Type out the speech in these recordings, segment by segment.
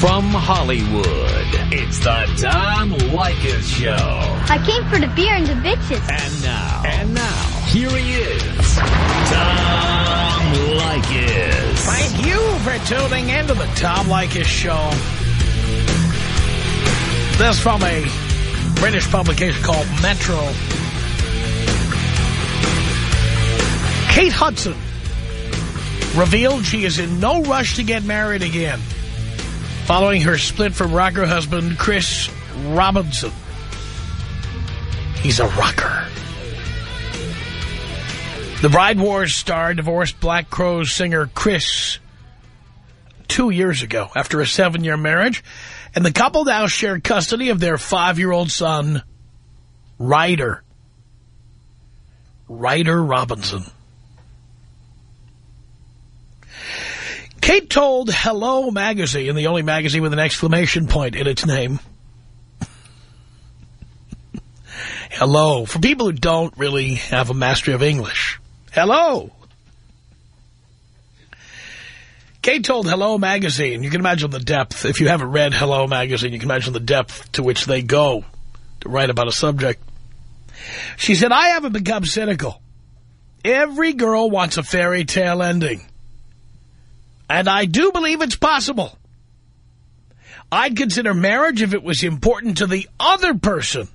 From Hollywood, it's the Tom Leykis Show. I came for the beer and the bitches. And now, and now, here he is, Tom Leykis. Thank you for tuning into the Tom Leykis Show. This from a British publication called Metro. Kate Hudson revealed she is in no rush to get married again following her split from rocker husband Chris Robinson. He's a rocker. The Bride Wars star divorced Black Crowes singer Chris two years ago after a seven-year marriage, and the couple now share custody of their five-year-old son, Ryder. Ryder Robinson. Kate told Hello Magazine, the only magazine with an exclamation point in its name. Hello. For people who don't really have a mastery of English. Hello. Kate told Hello Magazine, you can imagine the depth. If you haven't read Hello Magazine, you can imagine the depth to which they go to write about a subject. She said, I haven't become cynical. Every girl wants a fairy tale ending. And I do believe it's possible. I'd consider marriage if it was important to the other person.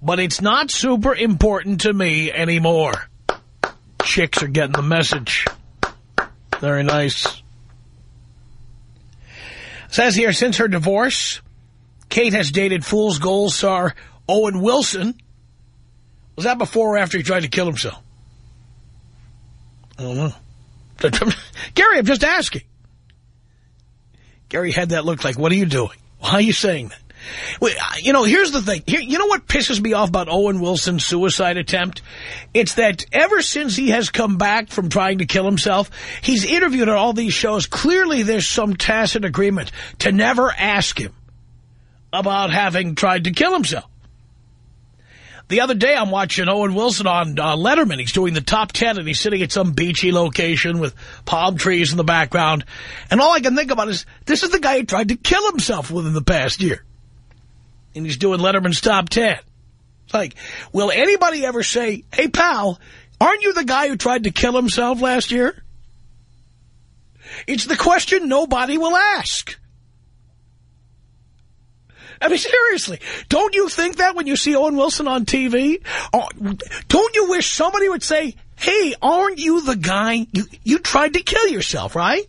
But it's not super important to me anymore. Chicks are getting the message. Very nice. Says here, since her divorce, Kate has dated Fool's Gold star Owen Wilson. Was that before or after he tried to kill himself? I don't know. Gary, I'm just asking. Gary had that look like, what are you doing? Why are you saying that? Well, you know, here's the thing. You know what pisses me off about Owen Wilson's suicide attempt? It's that ever since he has come back from trying to kill himself, he's interviewed on all these shows. Clearly, there's some tacit agreement to never ask him about having tried to kill himself. The other day, I'm watching Owen Wilson on uh, Letterman. He's doing the top ten, and he's sitting at some beachy location with palm trees in the background. And all I can think about is, this is the guy who tried to kill himself within the past year. And he's doing Letterman's top ten. It's like, will anybody ever say, hey, pal, aren't you the guy who tried to kill himself last year? It's the question nobody will ask. I mean, seriously, don't you think that when you see Owen Wilson on TV? Oh, uh, don't you wish somebody would say, hey, aren't you the guy, you, you tried to kill yourself, right?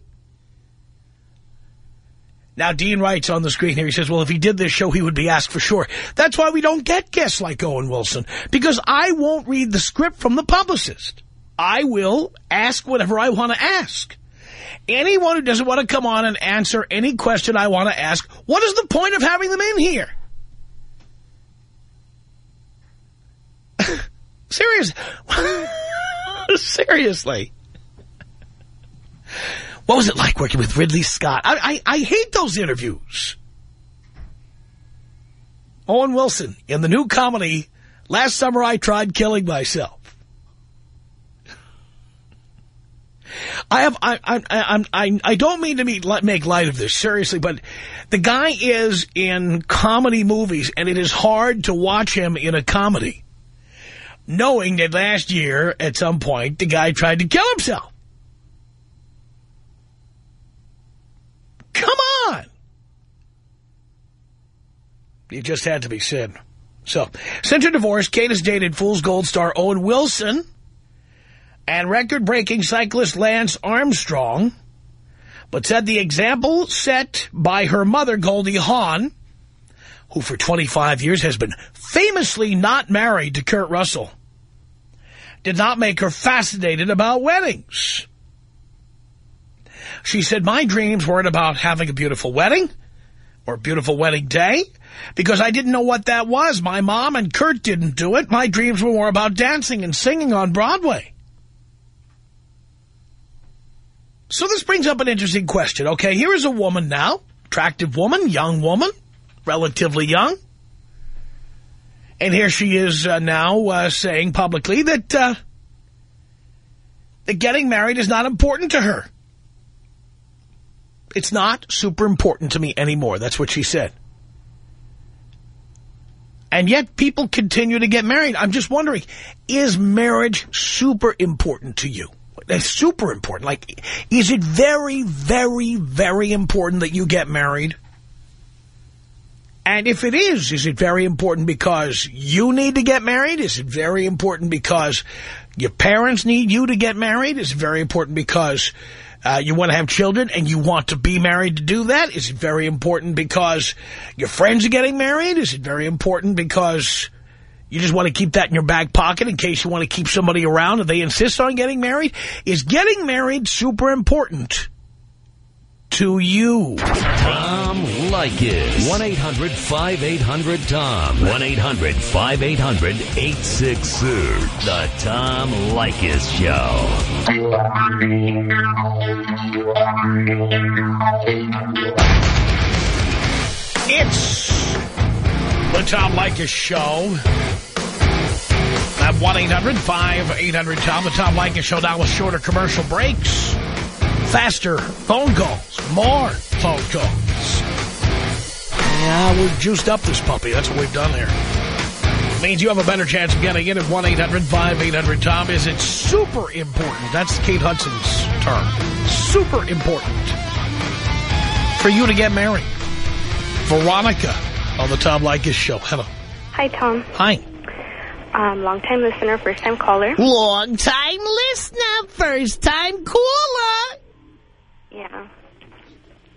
Now, Dean writes on the screen here, he says, well, if he did this show, he would be asked for sure. That's why we don't get guests like Owen Wilson, because I won't read the script from the publicist. I will ask whatever I want to ask. Anyone who doesn't want to come on and answer any question I want to ask, what is the point of having them in here? Serious. Seriously. What was it like working with Ridley Scott? I, I, I hate those interviews. Owen Wilson in the new comedy, Last Summer I Tried Killing Myself. I have I I I I, don't mean to make light of this seriously, but the guy is in comedy movies, and it is hard to watch him in a comedy, knowing that last year at some point the guy tried to kill himself. Come on, it just had to be said. So, since her divorce, Kate has dated Fool's Gold star Owen Wilson and record-breaking cyclist Lance Armstrong, but said the example set by her mother, Goldie Hawn, who for 25 years has been famously not married to Kurt Russell, did not make her fascinated about weddings. She said, my dreams weren't about having a beautiful wedding or a beautiful wedding day because I didn't know what that was. My mom and Kurt didn't do it. My dreams were more about dancing and singing on Broadway. So this brings up an interesting question. Okay, here is a woman now, attractive woman, young woman, relatively young. And here she is uh, now uh, saying publicly that, uh, that getting married is not important to her. It's not super important to me anymore. That's what she said. And yet people continue to get married. I'm just wondering, is marriage super important to you? It's super important. Like, is it very, very, very important that you get married? And if it is, is it very important because you need to get married? Is it very important because your parents need you to get married? Is it very important because uh, you want to have children and you want to be married to do that? Is it very important because your friends are getting married? Is it very important because you just want to keep that in your back pocket in case you want to keep somebody around and they insist on getting married? Is getting married super important to you? Tom Leykis. 1-800-5800-TOM. 1-800-5800-866. The Tom Leykis Show. It's the Tom Leykis Show. At 1-800-5800-TOM. The Tom Leykis Show now with shorter commercial breaks. Faster phone calls. More phone calls. Yeah, we've juiced up this puppy. That's what we've done here. Means you have a better chance of getting in at 1-800-5800-TOM. Is it super important? That's Kate Hudson's term. Super important for you to get married. Veronica on the Tom Leykis Show. Hello. Hi, Tom. Hi. Um, long time listener, first time caller. Long time listener, first time caller. Yeah.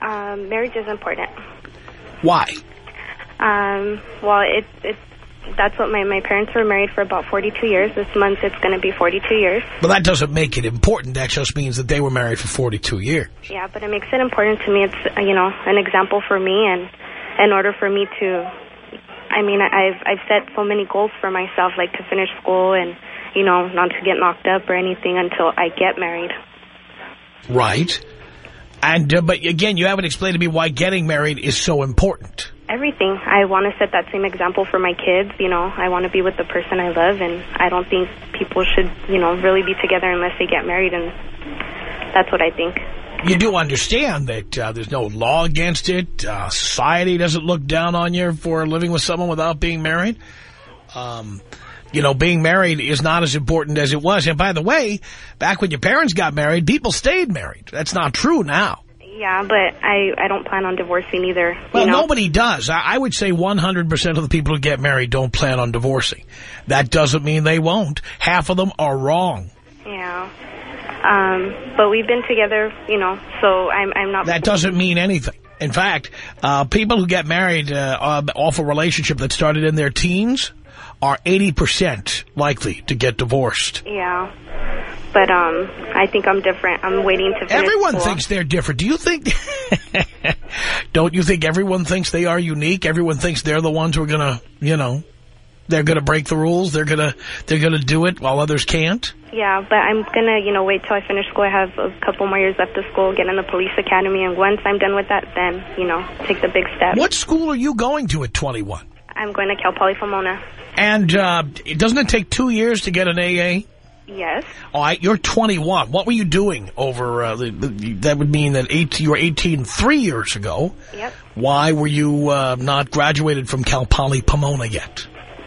Um, marriage is important. Why? Um, well, it, it, that's what my, my parents were married for about 42 years. This month it's going to be 42 years. Well, that doesn't make it important. That just means that they were married for 42 years. Yeah, but it makes it important to me. It's, uh, you know, an example for me. And in order for me to, I mean, I've, I've set so many goals for myself, like to finish school and, you know, not to get knocked up or anything until I get married. Right. And uh, But again, you haven't explained to me why getting married is so important. Everything. I want to set that same example for my kids. You know, I want to be with the person I love, and I don't think people should, you know, really be together unless they get married, and that's what I think. You do understand that uh, there's no law against it. Uh, society doesn't look down on you for living with someone without being married. Um, you know, being married is not as important as it was. And by the way, back when your parents got married, people stayed married. That's not true now. Yeah, but I, I don't plan on divorcing either. Well, know? nobody does. I, I would say 100% of the people who get married don't plan on divorcing. That doesn't mean they won't. Half of them are wrong. Yeah. Um, but we've been together, you know, so I'm, I'm not... That doesn't mean anything. In fact, uh, people who get married uh, off a relationship that started in their teens are 80% likely to get divorced. Yeah. But um, I think I'm different. I'm waiting to Everyone school. thinks they're different. Do you think... Don't you think everyone thinks they are unique? Everyone thinks they're the ones who are going to, you know, they're going to break the rules. They're going to they're going to do it while others can't. Yeah, but I'm going to, you know, wait till I finish school. I have a couple more years left of school, get in the police academy, and once I'm done with that, then, you know, take the big step. What school are you going to at 21? I'm going to Cal Poly Pomona. And uh, doesn't it take two years to get an AA? Yes. All right, you're 21. What were you doing over, uh, the, the, that would mean that eight, you were 18 three years ago. Yep. Why were you uh, not graduated from Cal Poly Pomona yet?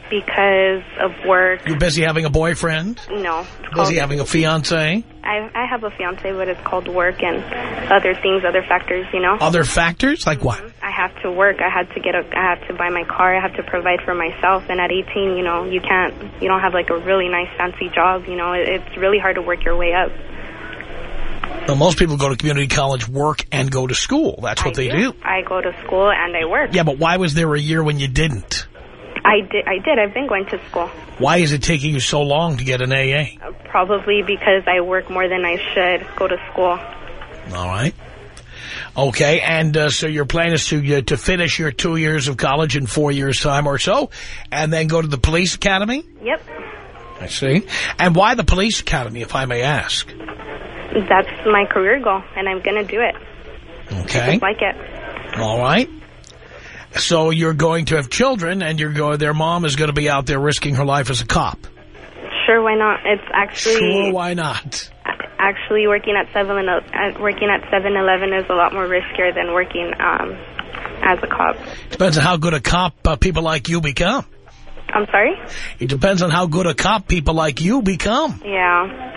Because of work. You're busy having a boyfriend? No. Busy having a fiance? I, I have a fiance, but it's called work and other things, other factors, you know. Other factors? Like what? Mm-hmm. I have to work. I had to get a. I have to buy my car. I have to provide for myself. And at 18, you know, you can't. You don't have like a really nice fancy job. You know, it, it's really hard to work your way up. Well, most people go to community college, work, and go to school. That's what I they do. I go to school and I work. Yeah, but why was there a year when you didn't? I did. I did. I've been going to school. Why is it taking you so long to get an AA? Uh, Probably because I work more than I should. Go to school. All right. Okay, and uh, so your plan is to uh, to finish your two years of college in four years' time or so, and then go to the police academy? Yep. I see. And why the police academy, if I may ask? That's my career goal, and I'm going to do it. Okay. Like it. All right. So you're going to have children, and you're go their mom is going to be out there risking her life as a cop. Sure, why not? It's actually... Sure, why not? Actually working at 7 uh, working at 7-Eleven is a lot more riskier than working um, as a cop. Depends on how good a cop uh, people like you become. I'm sorry? It depends on how good a cop people like you become. Yeah.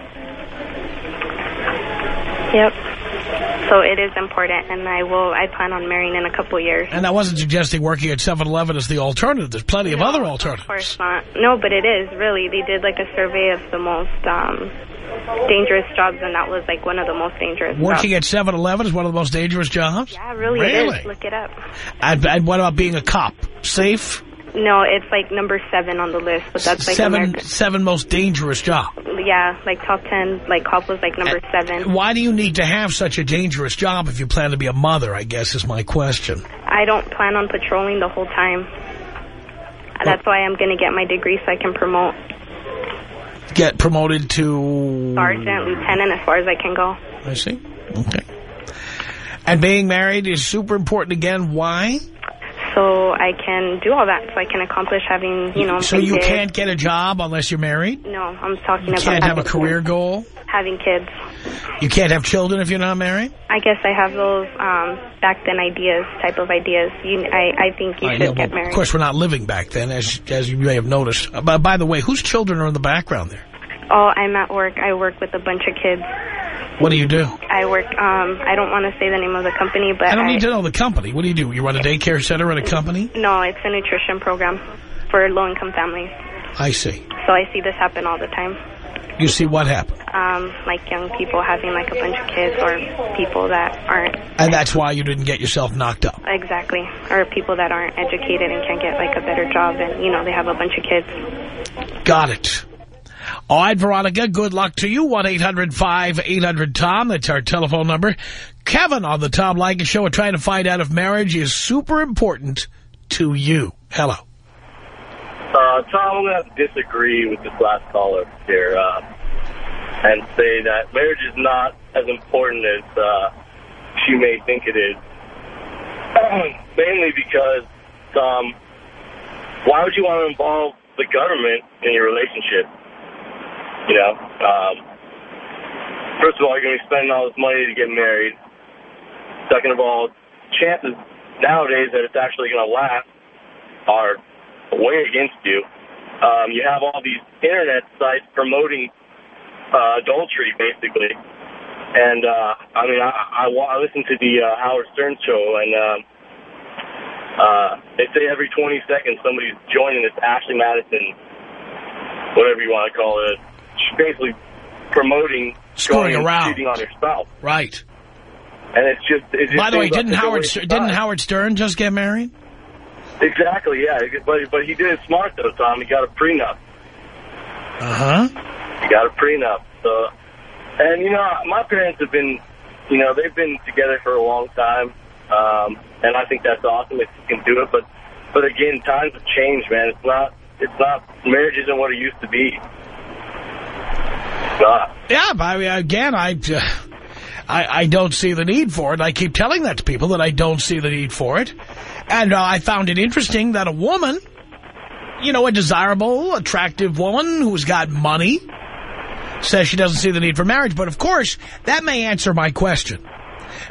Yep. So it is important, and I will. I plan on marrying in a couple years. And I wasn't suggesting working at 7-Eleven is the alternative. There's plenty of other alternatives. Of course not. No, but it is, really. They did, like, a survey of the most um, dangerous jobs, and that was, like, one of the most dangerous Working jobs. at 7-Eleven is one of the most dangerous jobs? Yeah, really, Really? it is. Look it up. And, and what about being a cop? Safe? No, it's, like, number seven on the list, but that's, like, seven, American. seven most dangerous job. Yeah, like, top ten, like, cop was, like, number seven. Why do you need to have such a dangerous job if you plan to be a mother, I guess is my question. I don't plan on patrolling the whole time. That's why I'm going to get my degree so I can promote Get promoted to... sergeant, lieutenant, as far as I can go. I see. Okay. And being married is super important again. Why? So I can do all that, so I can accomplish having, you know, So you kids. can't get a job unless you're married? No, I'm talking You about can't have a career kids. goal? Having kids. You can't have children if you're not married? I guess I have those um, back then ideas, type of ideas. You, I, I think you I should know, get married. Of course, we're not living back then, as as you may have noticed. Uh, By, by the way, whose children are in the background there? Oh, I'm at work. I work with a bunch of kids. What do you do? I work. Um, I don't want to say the name of the company, but I don't need to know the company. What do you do? You run a daycare center at a company? No, it's a nutrition program for low-income families. I see. So I see this happen all the time. You see what happened. Um, like young people having like a bunch of kids, or people that aren't And that's why you didn't get yourself knocked up. exactly, or people that aren't educated and can't get like a better job, and you know they have a bunch of kids. Got it. All right, Veronica, good luck to you. 1-800-5800-TOM. That's our telephone number. Kevin on the Tom Leykis Show are trying to find out if marriage is super important to you. Hello. Uh, Tom, I'm going to disagree with this last caller here uh, and say that marriage is not as important as uh, she may think it is. Mainly because, um, why would you want to involve the government in your relationship? You know, um, first of all, you're going to be spending all this money to get married. Second of all, chances nowadays that it's actually going to last are way against you. Um, you have all these internet sites promoting uh, adultery, basically. And uh, I mean, I, I, I listen to the uh, Howard Stern show, and um, uh, they say every 20 seconds somebody's joining this Ashley Madison, whatever you want to call it. She's basically promoting Screwing around. cheating on your spouse, Right. and it's just. It just By the way, didn't Howard waste Ster- of didn't. Howard Stern just get married? Exactly, yeah. But but he did it smart though, Tom. He got a prenup. Uh-huh. He got a prenup. So, and you know, my parents have been, you know, they've been together for a long time, um, and I think that's awesome if you can do it. But but again, times have changed, man. It's not. It's not. Marriage isn't what it used to be. Not. Yeah, but I mean, again, I, uh, I, I don't see the need for it. I keep telling that to people that I don't see the need for it. And uh, I found it interesting that a woman, you know, a desirable, attractive woman who's got money, says she doesn't see the need for marriage. But, of course, that may answer my question.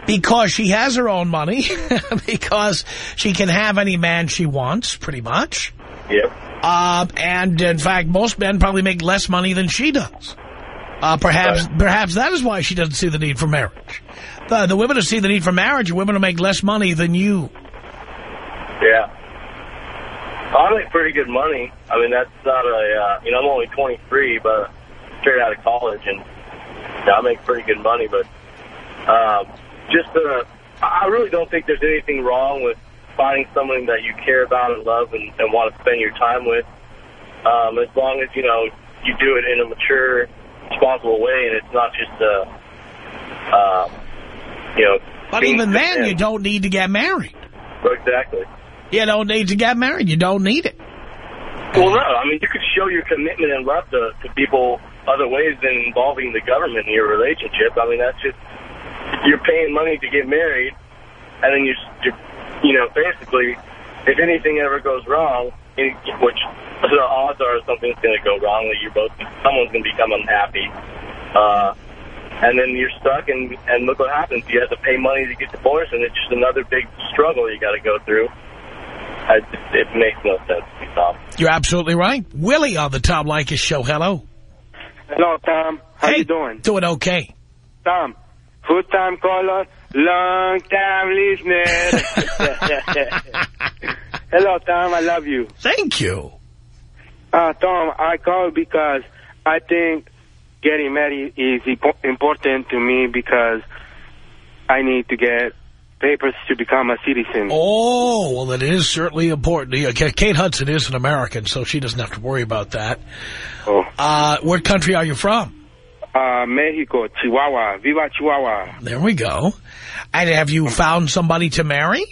Because she has her own money, because she can have any man she wants, pretty much. Yep. Uh, and, in fact, most men probably make less money than she does. Uh, perhaps Right. perhaps that is why she doesn't see the need for marriage. The, the women who see the need for marriage are women who make less money than you. Yeah. I make pretty good money. I mean, that's not a. Uh, you know, I'm only 23, but straight out of college, and I make pretty good money. But um, just, uh, I really don't think there's anything wrong with finding someone that you care about and love and, and want to spend your time with. Um, as long as you know you do it in a mature, responsible way, and it's not just a, uh, you know. But even then, you don't need to get married. Exactly. You don't need to get married. You don't need it. Well, no. I mean, you could show your commitment and love to, to people other ways than involving the government in your relationship. I mean, that's just you're paying money to get married, and then you're, you're you know, basically, if anything ever goes wrong, which the odds are something's going to go wrong, that you're both someone's going to become unhappy. Uh, and then you're stuck, and and look what happens. You have to pay money to get divorced, and it's just another big struggle you got to go through. I, it makes no sense to me, Tom. You're absolutely right. Willie on the Tom Leykis show. Hello. Hello, Tom. How hey, you doing? Doing okay. Tom, first time caller, long time listener. Hello, Tom. I love you. Thank you. Uh, Tom, I called because I think getting married is important to me because I need to get papers to become a citizen. Oh, well, it is certainly important. Kate Hudson is an American, so she doesn't have to worry about that. Oh. Uh, what country are you from? Uh, Mexico, Chihuahua. Viva Chihuahua. There we go. And have you found somebody to marry?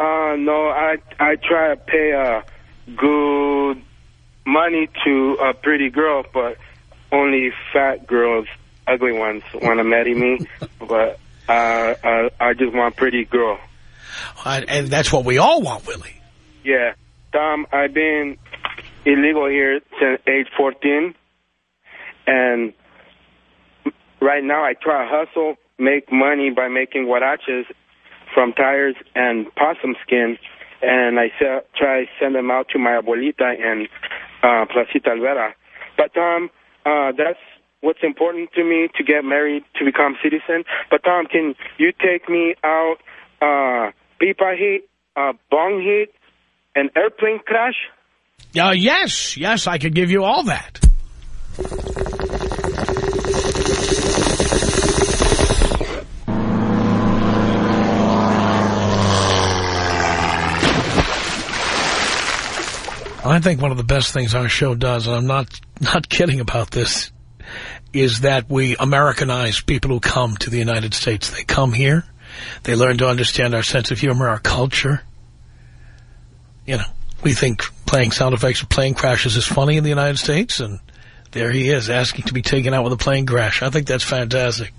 Uh, no, I I try to pay a good money to a pretty girl, but only fat girls, ugly ones, want to marry me. but uh, uh, I just want pretty girl. Uh, and that's what we all want, Willie. Yeah. Tom, I've been illegal here since age 14. And right now I try to hustle, make money by making huaraches from tires and possum skin. And I try to send them out to my abuelita in uh, Placita Olvera. But, Tom, uh, that's what's important to me to get married, to become citizen. But, Tom, can you take me out uh, pipa heat, uh, bong heat, an airplane crash? Uh, yes, yes, I could give you all that. I think one of the best things our show does, and I'm not not kidding about this, is that we Americanize people who come to the United States. They come here, they learn to understand our sense of humor, our culture. You know, we think playing sound effects of plane crashes is funny in the United States, and there he is asking to be taken out with a plane crash. I think that's fantastic.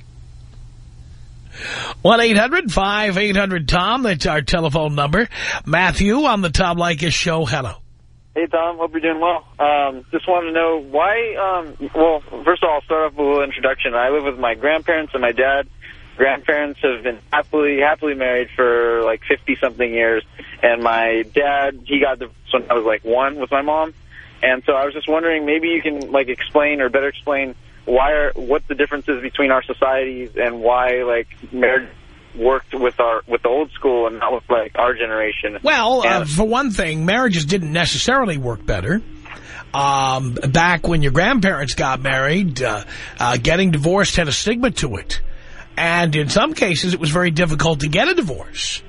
1-800-5800-TOM. That's our telephone number. Matthew on the Tom Leykis show. Hello. Hey, Tom. Hope you're doing well. Um, just wanted to know why, um, well, first of all, I'll start off with a little introduction. I live with my grandparents and my dad. Grandparents have been happily happily married for like 50-something years. And my dad, he got divorced when I was like one with my mom. And so I was just wondering, maybe you can like explain or better explain why are, what the differences between our societies and why like marriage worked with our with the old school and not with like our generation. Well, uh, for one thing, marriages didn't necessarily work better. Um, back when your grandparents got married, uh, uh, getting divorced had a stigma to it. And in some cases, it was very difficult to get a divorce.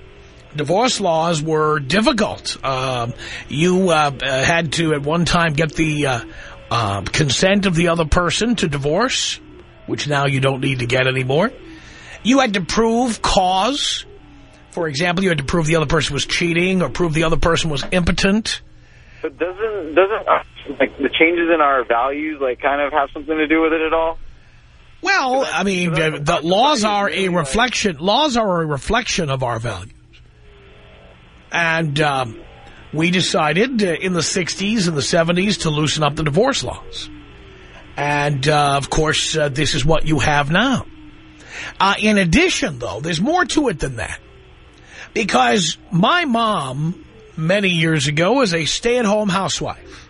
Divorce laws were difficult. Um, you uh, had to, at one time, get the uh, uh, consent of the other person to divorce, which now you don't need to get anymore. You had to prove cause. For example, you had to prove the other person was cheating or prove the other person was impotent. But doesn't doesn't uh, like the changes in our values like kind of have something to do with it at all? Well, I mean, the, the laws are a reflection. Laws are a reflection of our values, and um, we decided uh, in the '60s and the '70s to loosen up the divorce laws. And uh, of course, uh, this is what you have now. Uh, in addition, though, there's more to it than that. Because my mom, many years ago, was a stay-at-home housewife.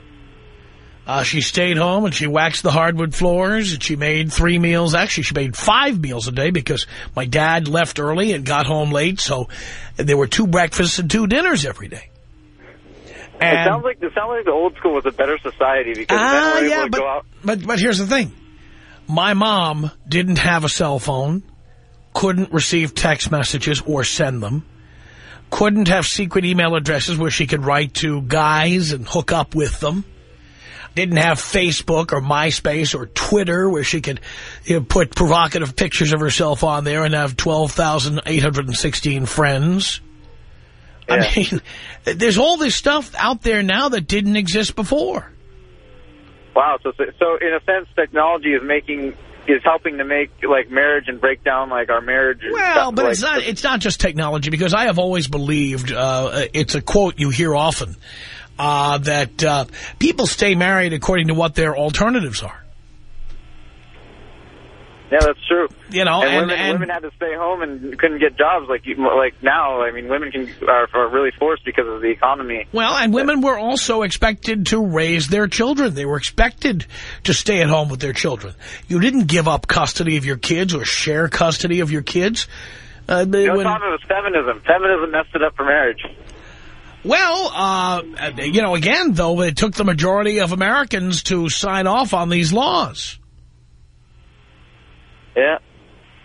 Uh, she stayed home and she waxed the hardwood floors and she made three meals. Actually, she made five meals a day because my dad left early and got home late. So there were two breakfasts and two dinners every day. And, it sounds like it sounds like the old school was a better society because uh, then we yeah, to but, go out. But but here's the thing: my mom didn't have a cell phone, couldn't receive text messages or send them, couldn't have secret email addresses where she could write to guys and hook up with them, didn't have Facebook or MySpace or Twitter where she could you know, put provocative pictures of herself on there and have 12,816 friends. Yeah. I mean, there's all this stuff out there now that didn't exist before. Wow. So, so in a sense, technology is making is helping to make like marriage and break down like our marriage. Well, but like, it's not it's not just technology because I have always believed uh, it's a quote you hear often uh, that uh, people stay married according to what their alternatives are. Yeah, that's true. You know, and, and, women, and women had to stay home and couldn't get jobs like you, like now. I mean, women can are, are really forced because of the economy. well, and women were also expected to raise their children. They were expected to stay at home with their children. You didn't give up custody of your kids or share custody of your kids. Uh, You know, when- it was feminism. Feminism messed it up for marriage. Well, uh, you know, again, though, it took the majority of Americans to sign off on these laws. Yeah.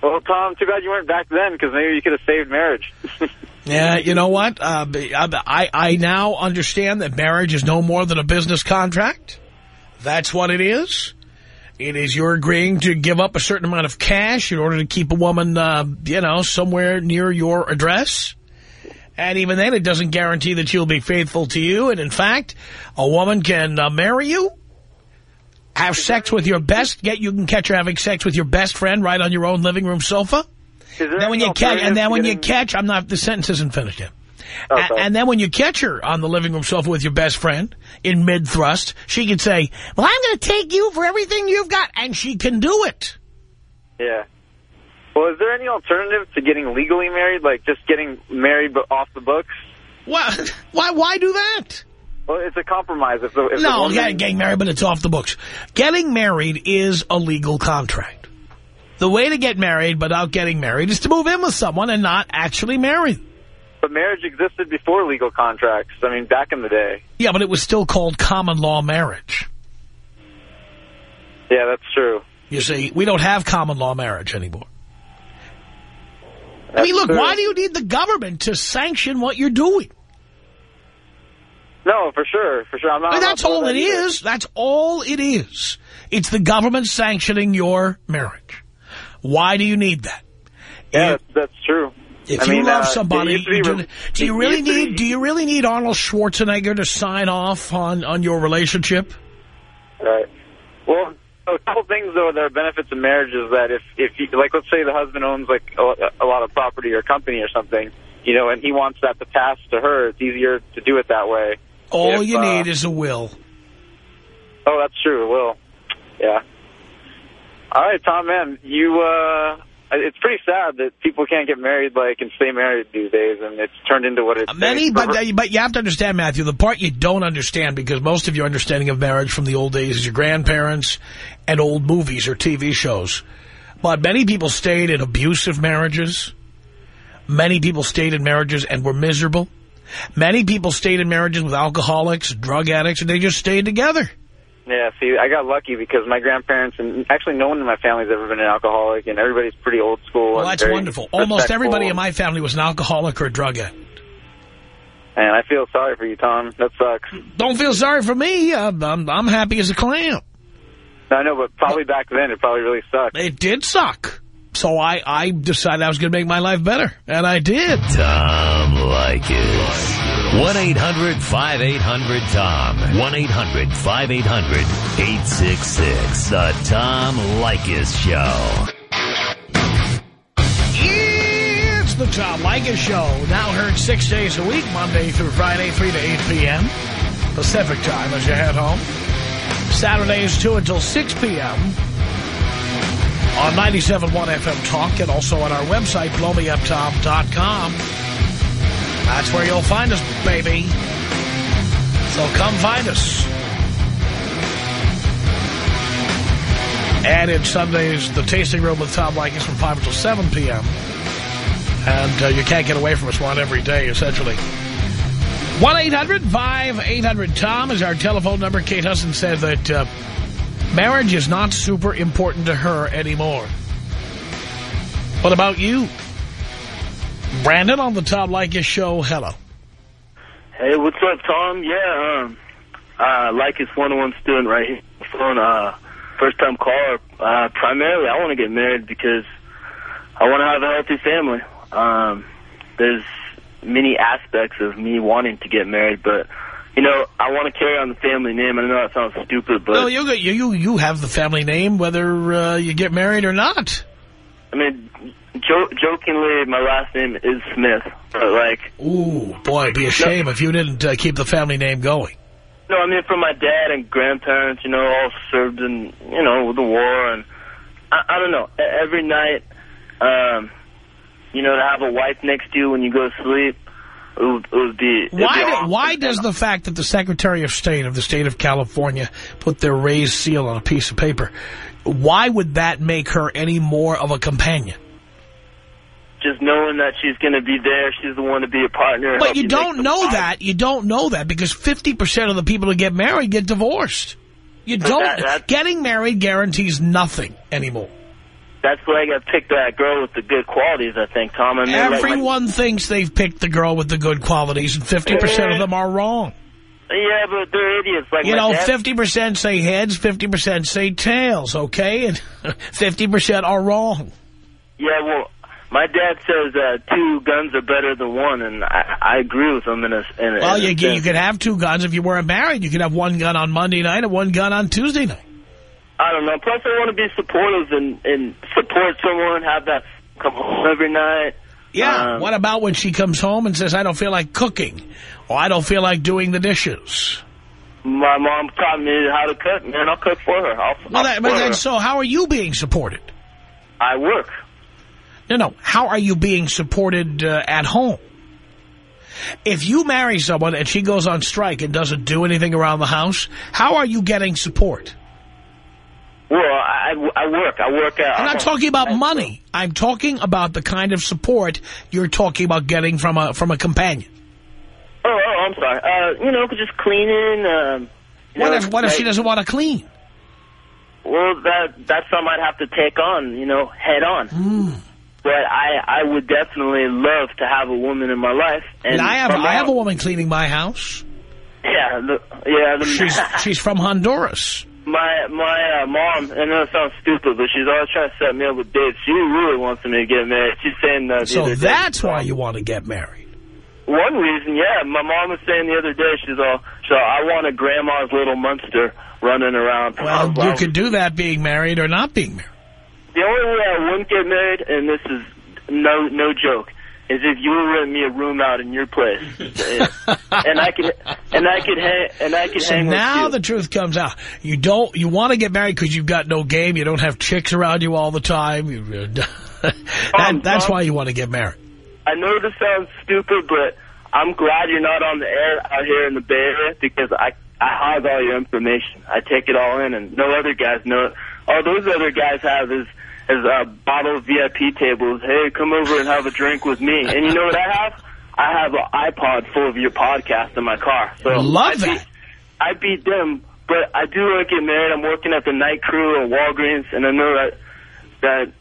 Well, Tom, too bad you weren't back then because maybe you could have saved marriage. Yeah, you know what? Uh, I, I now understand that marriage is no more than a business contract. That's what it is. It is you're agreeing to give up a certain amount of cash in order to keep a woman, uh, you know, somewhere near your address. And even then, it doesn't guarantee that she'll be faithful to you. And in fact, a woman can uh, marry you, have sex with your best, get you can catch her having sex with your best friend right on your own living room sofa. Then when you catch, and then when you catch, I'm not, the sentence isn't finished yet. Sorry. and then when you catch her on the living room sofa with your best friend in mid-thrust, she can say, well, I'm going to take you for everything you've got. And she can do it. Yeah. Well, is there any alternative to getting legally married, like just getting married but off the books? Why, why, why do that? Well, it's a compromise. If the, if No, yeah, getting married, but it's off the books. Getting married is a legal contract. The way to get married without getting married is to move in with someone and not actually marry them. But marriage existed before legal contracts. I mean, back in the day. Yeah, but it was still called common law marriage. Yeah, that's true. You see, we don't have common law marriage anymore. I mean, look, true. why do you need the government to sanction what you're doing? No, for sure, for sure. I'm not. I'm that's all that it either. is. That's all it is. It's the government sanctioning your marriage. Why do you need that? Yeah, If, that's, true. if I you mean, love uh, somebody, be do, do you really need do you really need Arnold Schwarzenegger to sign off on on your relationship? Right. Well, a couple things though that are benefits of marriage is that if if you, like let's say the husband owns like a, a lot of property or company or something, you know, and he wants that to pass to her, it's easier to do it that way. All If, you uh, need is a will. Oh, that's true. It will. Yeah. All right, Tom, man, you. uh It's pretty sad that people can't get married, like, and stay married these days, and it's turned into what it's. Many, but but you have to understand, Matthew, the part you don't understand, because most of your understanding of marriage from the old days is your grandparents and old movies or TV shows. But many people stayed in abusive marriages. Many people stayed in marriages and were miserable. Many people stayed in marriages with alcoholics, drug addicts, and they just stayed together. Yeah, see, I got lucky because my grandparents and actually no one in my family's ever been an alcoholic, and everybody's pretty old school. Well, that's wonderful. Almost everybody in my family was an alcoholic or a drug addict. And I feel sorry for you, Tom. That sucks. Don't feel sorry for me. I'm, I'm, I'm happy as a clam. I know, but probably back then it probably really sucked. It did suck. So I, I decided I was going to make my life better. And I did. Tom Leykis. 1-800-5800-TOM. 1-800-5800-866. The Tom Leykis Show. It's the Tom Leykis Show. Now heard six days a week, Monday through Friday, 3 to 8 p.m. Pacific time as you head home. Saturdays 2 until 6 p.m. on 97.1 FM Talk and also on our website, blowmeuptom.com. That's where you'll find us, baby. So come find us. And it's Sundays, the Tasting Room with Tom Leykis from 5 until 7 p.m. And uh, you can't get away from us. We're every day, essentially. 1-800-5800-TOM is our telephone number. Kate Hudson said that uh, marriage is not super important to her anymore. What about you? Brandon on the Tom Leykis show. Hello. Hey, what's up, Tom? Yeah, um, uh, like it's one on one student right here. Phone, uh, first time caller. Uh, primarily, I want to get married because I want to have a healthy family. Um, there's many aspects of me wanting to get married, but you know, I want to carry on the family name. I know that sounds stupid, but No, you, you, you, you have the family name whether uh, you get married or not. I mean, jo jokingly, my last name is Smith, but like, Ooh, boy, it'd be a shame if you didn't uh, keep the family name going. No, I mean from my dad and grandparents, you know, all served in, you know, the war, and I, I don't know. Every night um, you know, to have a wife next to you when you go to sleep. It would, it would be. Why, do- why does the fact that the Secretary of State of the state of California put their raised seal on a piece of paper, why would that make her any more of a companion? just knowing that she's going to be there, she's the one to be a partner. But help you don't know that. You don't know that because 50% of the people who get married get divorced. You don't. that- getting married guarantees nothing anymore. That's why I got to pick that girl with the good qualities. I think, Tom. I mean, like Everyone thinks they've picked the girl with the good qualities, and 50% of them are wrong. yeah, but they're idiots. Like You know, dad- 50% say heads, 50% say tails, okay? And 50% are wrong. Yeah, well, my dad says uh, two guns are better than one, and I, I agree with him in a. In a Well, in a you, you could have two guns if you weren't married. You could have one gun on Monday night and one gun on Tuesday night. I don't know. Plus, I want to be supportive and, and support someone, have that come home every night. Yeah, Um, what about when she comes home and says, I don't feel like cooking, or I don't feel like doing the dishes? My mom taught me how to cook, man. I'll cook for her. I'll, Well, that, but then, her. so how are you being supported? I work. No, no. How are you being supported uh, at home? If you marry someone and she goes on strike and doesn't do anything around the house, how are you getting support? Well, I, I work. I work at. I'm not talking about money. I'm talking about the kind of support you're talking about getting from a from a companion. Oh, oh, I'm sorry. Uh, you know, just cleaning. Um, What know, if what if she doesn't want to clean? Well, that that's something I'd have to take on, you know, head on. Hmm. But I I would definitely love to have a woman in my life. And, And I have I have a woman cleaning my house. Yeah, the, yeah. The, She's she's from Honduras. My my uh, mom. I know it sounds stupid, but she's always trying to set me up with dates. She really wants me to get married. She's saying that. So that's why you want to get married. One reason, yeah. My mom was saying the other day, she's all, so I want a grandma's little monster running around. Well, you could do that being married or not being married. The only way I wouldn't get married, and this is no no joke, is if you were renting me a room out in your place, and I could and I could hang and I could So hang now the truth comes out. You don't. You want to get married because you've got no game. You don't have chicks around you all the time. You, that, Um, that's Tom- why you want to get married. I know this sounds stupid, but I'm glad you're not on the air out here in the Bay Area because I I hog all your information. I take it all in, and no other guys know it. All those other guys have is is uh, bottled VIP tables. Hey, come over and have a drink with me. And you know what I have? I have an iPod full of your podcast in my car. So Love I that. Beat, I beat them, but I do want to get married. I'm working at the night crew at Walgreens, and I know that that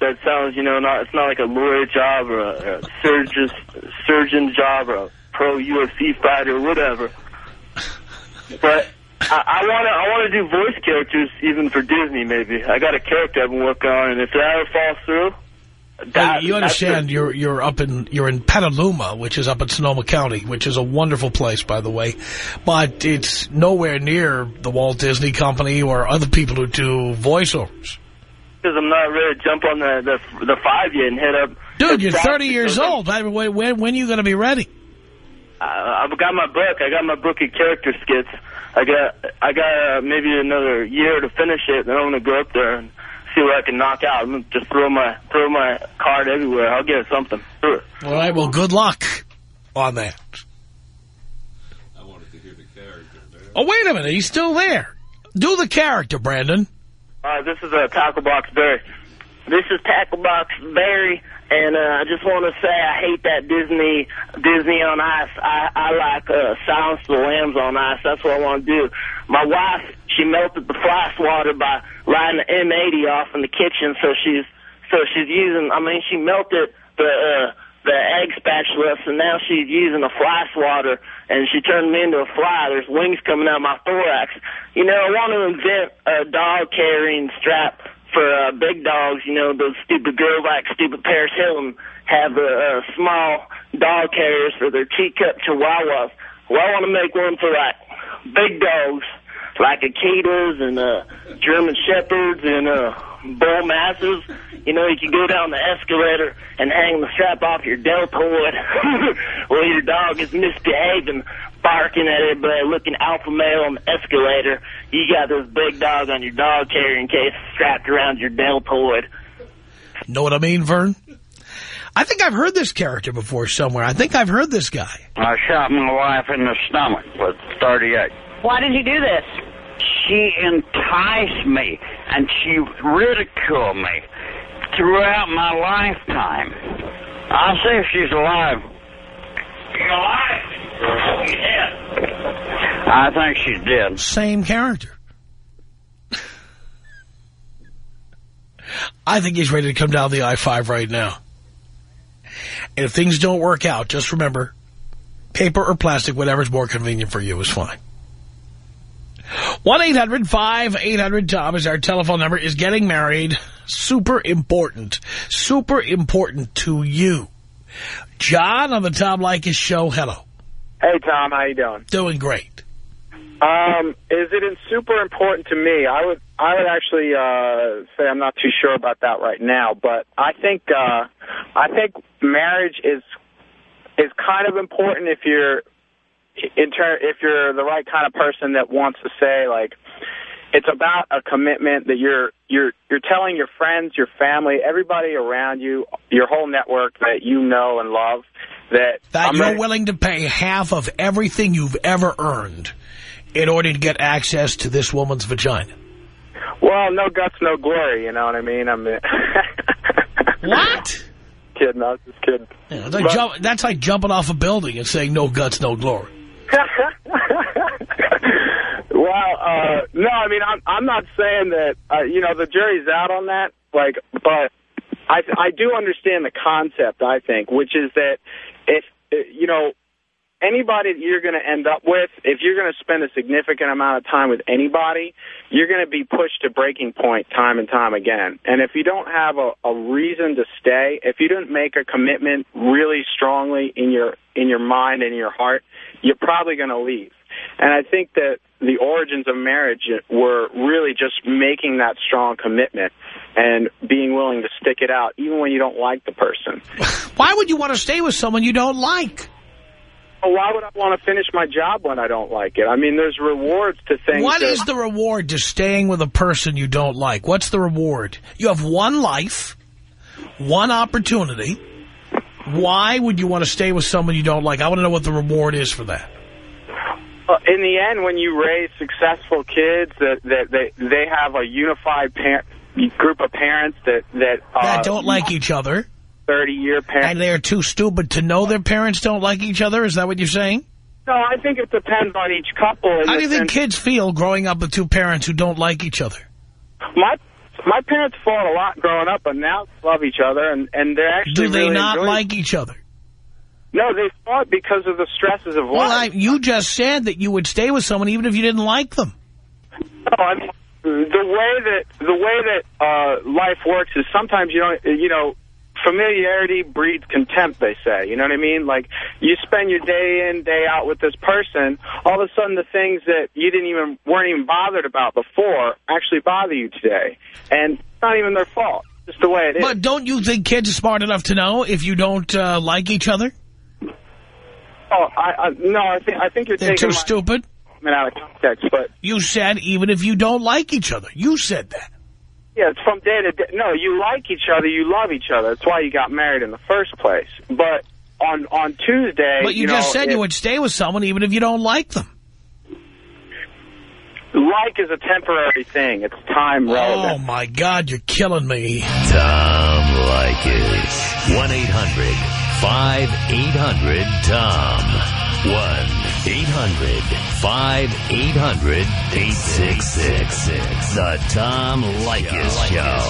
that sounds, you know, not it's not like a lawyer job or a, a surgeon surgeon job or a pro UFC fighter or whatever. But I want to I want to do voice characters even for Disney. Maybe I got a character I've been working on, and if that ever falls through, that, you understand you're you're up in you're in Petaluma, which is up in Sonoma County, which is a wonderful place, by the way, but it's nowhere near the Walt Disney Company or other people who do voiceovers. because I'm not ready to jump on the the, the five yet and hit up. Dude, you're 30 years old. I mean, when when, when are you going to be ready? I, I've got my book. I got my book of character skits. I got I got uh, maybe another year to finish it. Then I'm gonna go up there and see what I can knock out. I'm gonna just throw my throw my card everywhere. I'll get something. Sure. All right, well, good luck on that. I wanted to hear the character. Oh, wait a minute. He's still there. Do the character, Brandon. Uh, this is a tackle box Barry. This is tackle box Barry, and uh, I just want to say I hate that Disney Disney on Ice. I, I like uh, Silence the Lambs on Ice. That's what I want to do. My wife, she melted the fly swatter by lighting the M80 off in the kitchen, so she's so she's using. I mean, she melted the. Uh, the egg spatula, so now she's using a fly swatter, and she turned me into a fly. There's wings coming out of my thorax. You know, I want to invent a dog carrying strap for uh, big dogs. You know, those stupid girls like stupid Paris Hilton have uh, uh, small dog carriers for their teacup chihuahuas. Well, I want to make one for like big dogs, like Akitas and uh, German Shepherds and uh, Bull Mastiffs. You know, you can go down the escalator and hang the strap off your deltoid while your dog is misbehaving, barking at everybody, looking alpha male on the escalator. You got this big dog on your dog carrying case strapped around your deltoid. Know what I mean, Vern? I think I've heard this character before somewhere. I think I've heard this guy. I shot my wife in the stomach with 38. Why did you do this? She enticed me and she ridiculed me throughout my lifetime. I'll see if she's alive. You alive? I think she's dead. Same character. I think he's ready to come down the I-5 right now. And if things don't work out, just remember, paper or plastic, whatever's more convenient for you is fine. 1-800-5800-TOM is our telephone number. Is getting married super important? Super important to you. John on the Tom Leykis show. Hello. Hey, Tom. How you doing? Doing great. Um, is it in super important to me? I would I would actually uh, say I'm not too sure about that right now, but I think uh, I think marriage is is kind of important if you're in ter if you're the right kind of person that wants to say like it's about a commitment that you're you're you're telling your friends, your family, everybody around you, your whole network that you know and love that That I'm you're willing to pay half of everything you've ever earned in order to get access to this woman's vagina. Well, no guts, no glory. You know what I mean? I mean, What? kidding. I was just kidding. Yeah, like But- jump, that's like jumping off a building and saying no guts, no glory. well, uh, no, I mean, I'm I'm not saying that. Uh, you know, the jury's out on that. Like, but I I do understand the concept. I think, which is that if uh, you know anybody that you're going to end up with, if you're going to spend a significant amount of time with anybody, you're going to be pushed to breaking point time and time again. And if you don't have a, a reason to stay, if you didn't make a commitment really strongly in your in your mind and your heart, you're probably going to leave. And I think that the origins of marriage were really just making that strong commitment and being willing to stick it out, even when you don't like the person. Why would you want to stay with someone you don't like? Well, why would I want to finish my job when I don't like it? I mean, there's rewards to things. What that, is the reward to staying with a person you don't like? What's the reward? You have one life, one opportunity. Why would you want to stay with someone you don't like? I want to know what the reward is for that. In the end, when you raise successful kids, that that they they have a unified par group of parents that that uh, That don't like each other, thirty year parents. and they're too stupid to know their parents don't like each other? Is that what you're saying? No, I think it depends on each couple. How do you think kids feel growing up with two parents who don't like each other? My my parents fought a lot growing up, but now love each other, and and they're actually Do they really not like each other? No, they fought because of the stresses of life. Well, I, you just said that you would stay with someone even if you didn't like them. No, I mean, the way that the way that uh, life works is sometimes you don't you know familiarity breeds contempt. They say, you know what I mean? Like you spend your day in day out with this person, all of a sudden the things that you didn't even weren't even bothered about before actually bother you today, and it's not even their fault. Just the way it is. But don't you think kids are smart enough to know if you don't uh, like each other? Oh, no, I think, I think you're They're taking too stupid? out of context, but... You said even if you don't like each other. You said that. Yeah, it's from day to day. No, you like each other. You love each other. That's why you got married in the first place. But on on Tuesday... But you, you just know, said it, you would stay with someone even if you don't like them. Like is a temporary thing. It's time relevant. Oh, my God, you're killing me. Tom Leykis. 1-800 5800-TOM. 1-800-5800-8666. The Tom Leykis Show.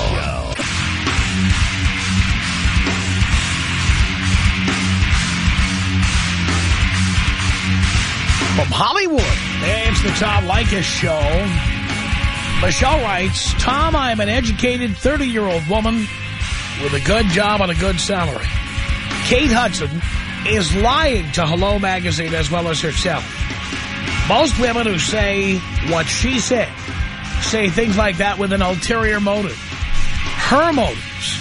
From Hollywood, hey, it's the Tom Leykis Show. Michelle writes, Tom, I'm an educated 30-year-old woman with a good job and a good salary. Kate Hudson is lying to Hello Magazine as well as herself. Most women who say what she said say things like that with an ulterior motive. Her motives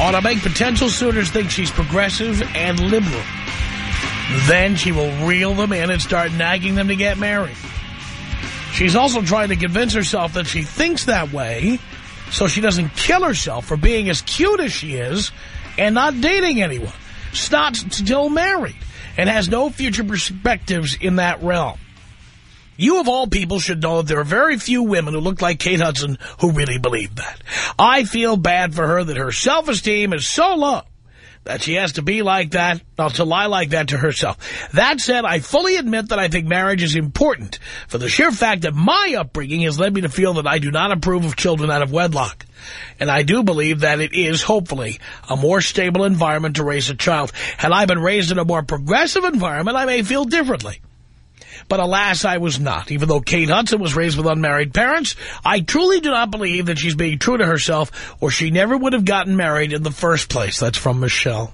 are to make potential suitors think she's progressive and liberal. Then she will reel them in and start nagging them to get married. She's also trying to convince herself that she thinks that way so she doesn't kill herself for being as cute as she is and not dating anyone. Not still married and has no future perspectives in that realm. You, of all people, should know that there are very few women who look like Kate Hudson who really believe that. I feel bad for her that her self-esteem is so low that she has to be like that, or to lie like that to herself. That said, I fully admit that I think marriage is important for the sheer fact that my upbringing has led me to feel that I do not approve of children out of wedlock. And I do believe that it is, hopefully, a more stable environment to raise a child. Had I been raised in a more progressive environment, I may feel differently. But alas, I was not. Even though Kate Hudson was raised with unmarried parents, I truly do not believe that she's being true to herself or she never would have gotten married in the first place. That's from Michelle.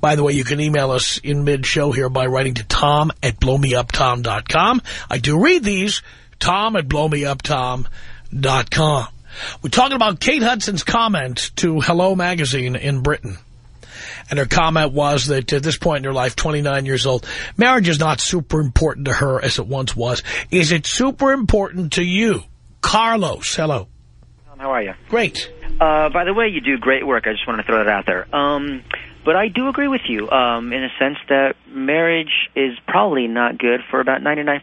By the way, you can email us in mid-show here by writing to tom at blowmeuptom.com. I do read these, tom at blowmeuptom.com. We're talking about Kate Hudson's comment to Hello Magazine in Britain. And her comment was that at this point in her life, 29 years old, marriage is not super important to her as it once was. Is it super important to you? Carlos, hello. How are you? Great. Uh, by the way, you do great work. I just wanted to throw that out there. Um, but I do agree with you um, in a sense that marriage is probably not good for about 99%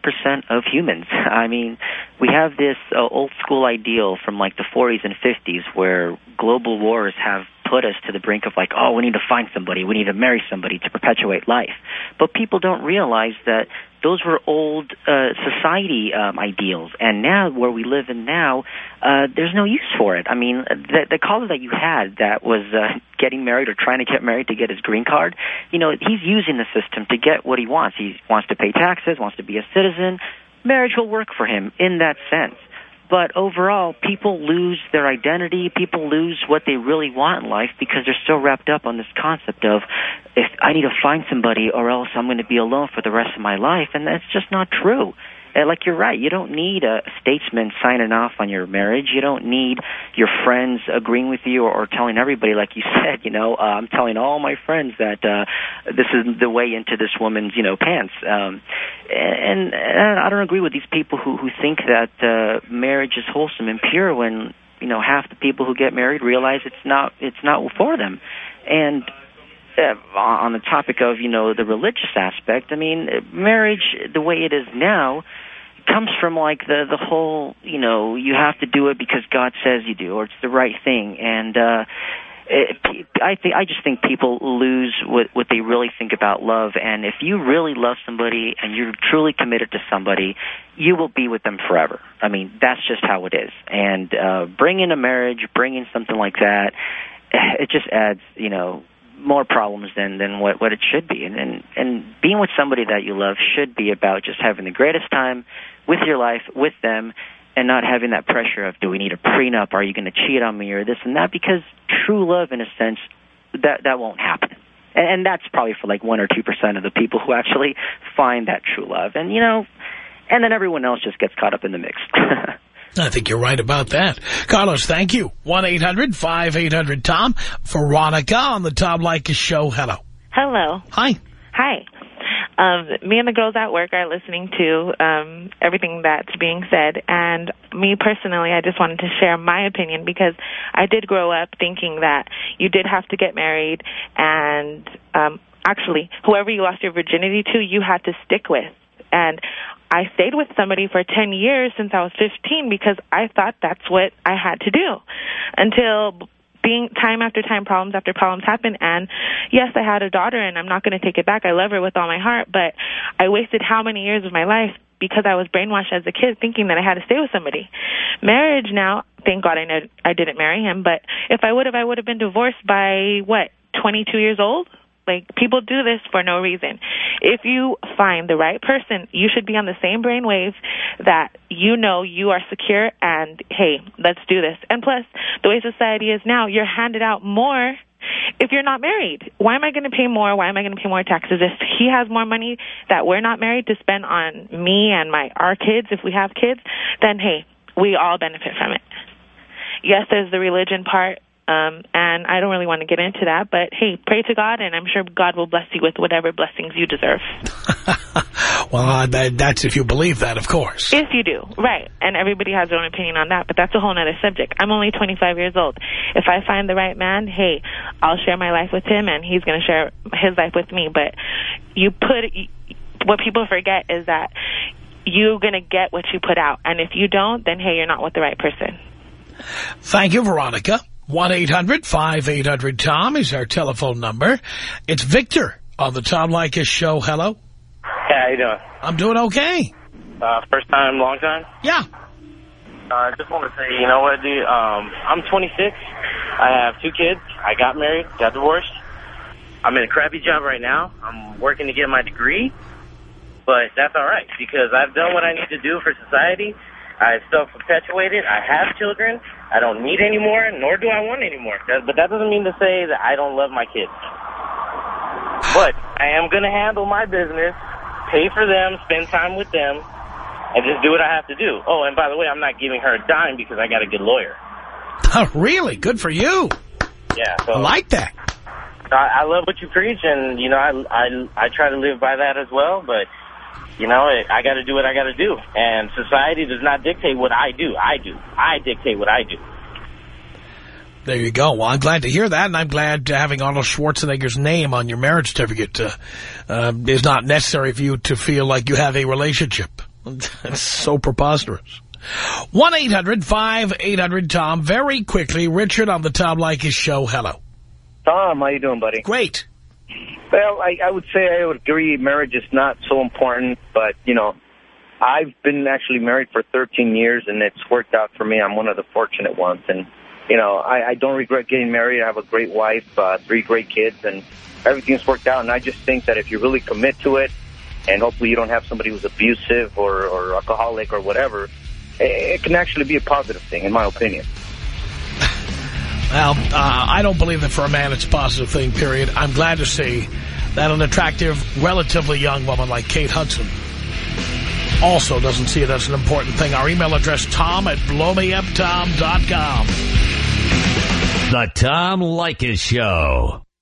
of humans. I mean, we have this uh, old school ideal from like the 40s and 50s where global wars have put us to the brink of like, oh, we need to find somebody, we need to marry somebody to perpetuate life. But people don't realize that those were old uh, society um, ideals, and now where we live in now, uh, there's no use for it. I mean, the, the caller that you had that was uh, getting married or trying to get married to get his green card, you know, he's using the system to get what he wants. He wants to pay taxes, wants to be a citizen. Marriage will work for him in that sense. But overall, people lose their identity. People lose what they really want in life because they're so wrapped up on this concept of if I need to find somebody or else I'm going to be alone for the rest of my life. And that's just not true. And like you're right, you don't need a statesman signing off on your marriage. You don't need your friends agreeing with you or, or telling everybody, like you said. You know, uh, I'm telling all my friends that uh, this is the way into this woman's, you know, pants. Um, and, and I don't agree with these people who who think that uh, marriage is wholesome and pure when you know half the people who get married realize it's not it's not for them. And on the topic of you know the religious aspect, I mean, marriage the way it is now comes from like the the whole you know you have to do it because God says you do or it's the right thing. And uh it, I think I just think people lose what what they really think about love. And if you really love somebody and you're truly committed to somebody you will be with them forever. I mean that's just how it is. And uh bringing a marriage bringing something like that it just adds you know more problems than than what what it should be. And and and being with somebody that you love should be about just having the greatest time with your life with them and not having that pressure of do we need a prenup? Are you going to cheat on me or this and that? Because true love in a sense that that won't happen. And, and that's probably for like one or two percent of the people who actually find that true love. And you know and then everyone else just gets caught up in the mix I think you're right about that. Carlos, thank you. 1-800-5800-TOM. Veronica on the Tom Leykis show. Hello. Hello. Hi. Hi. Um, me and the girls at work are listening to um, everything that's being said, and me personally, I just wanted to share my opinion because I did grow up thinking that you did have to get married, and um, actually, whoever you lost your virginity to, you had to stick with. And I stayed with somebody for 10 years since I was 15 because I thought that's what I had to do until being time after time, problems after problems happen. And yes, I had a daughter and I'm not going to take it back. I love her with all my heart, but I wasted how many years of my life because I was brainwashed as a kid thinking that I had to stay with somebody. Marriage now, thank God I know I didn't marry him, but if I would have, I would have been divorced by what, 22 years old? Like people do this for no reason. If you find the right person, you should be on the same brainwave that you know you are secure and hey, let's do this. And plus, the way society is now, you're handed out more if you're not married. Why am I going to pay more? Why am I going to pay more taxes if he has more money that we're not married to spend on me and my our kids if we have kids? Then hey, we all benefit from it. Yes, there's the religion part Um, and I don't really want to get into that, but hey, pray to God, and I'm sure God will bless you with whatever blessings you deserve. well, uh, that, that's if you believe that, of course. If you do, right. And everybody has their own opinion on that, but that's a whole other subject. I'm only 25 years old. If I find the right man, hey, I'll share my life with him, and he's going to share his life with me. But you put what people forget is that you're going to get what you put out. And if you don't, then, hey, you're not with the right person. Thank you, Veronica. 1-800-5800-TOM is our telephone number. It's Victor on the Tom Leykis show. Hello. Hey, how you doing? I'm doing okay. Uh, first time, long time? Yeah. Uh, I uh, just want to say, you know what, dude? Um, I'm 26. I have two kids. I got married, got divorced. I'm in a crappy job right now. I'm working to get my degree. But that's all right because I've done what I need to do for society. I self-perpetuated. I have children. I don't need any more, nor do I want any more. But that doesn't mean to say that I don't love my kids. But I am going to handle my business, pay for them, spend time with them, and just do what I have to do. Oh, and by the way, I'm not giving her a dime because I got a good lawyer. Oh, really? Good for you. Yeah. So I like that. I, I love what you preach, and, you know, I, I, I try to live by that as well, but you know, I got to do what I got to do. And society does not dictate what I do. I do. I dictate what I do. There you go. Well, I'm glad to hear that, and I'm glad to having Arnold Schwarzenegger's name on your marriage certificate uh, uh, is not necessary for you to feel like you have a relationship. That's so preposterous. 1-800-5800-TOM. Very quickly, Richard on the Tom Leykis show. Hello. Tom, how you doing, buddy? Great. Well, I, I would say I would agree marriage is not so important, but, you know, I've been actually married for 13 years, and it's worked out for me. I'm one of the fortunate ones, and, you know, I, I don't regret getting married. I have a great wife, uh, three great kids, and everything's worked out, and I just think that if you really commit to it, and hopefully you don't have somebody who's abusive or, or alcoholic or whatever, it, it can actually be a positive thing, in my opinion. Well, uh, I don't believe that for a man it's a positive thing, period. I'm glad to see that an attractive, relatively young woman like Kate Hudson also doesn't see it as an important thing. Our email address, tom at blowmeuptom.com. The Tom Leykis Show.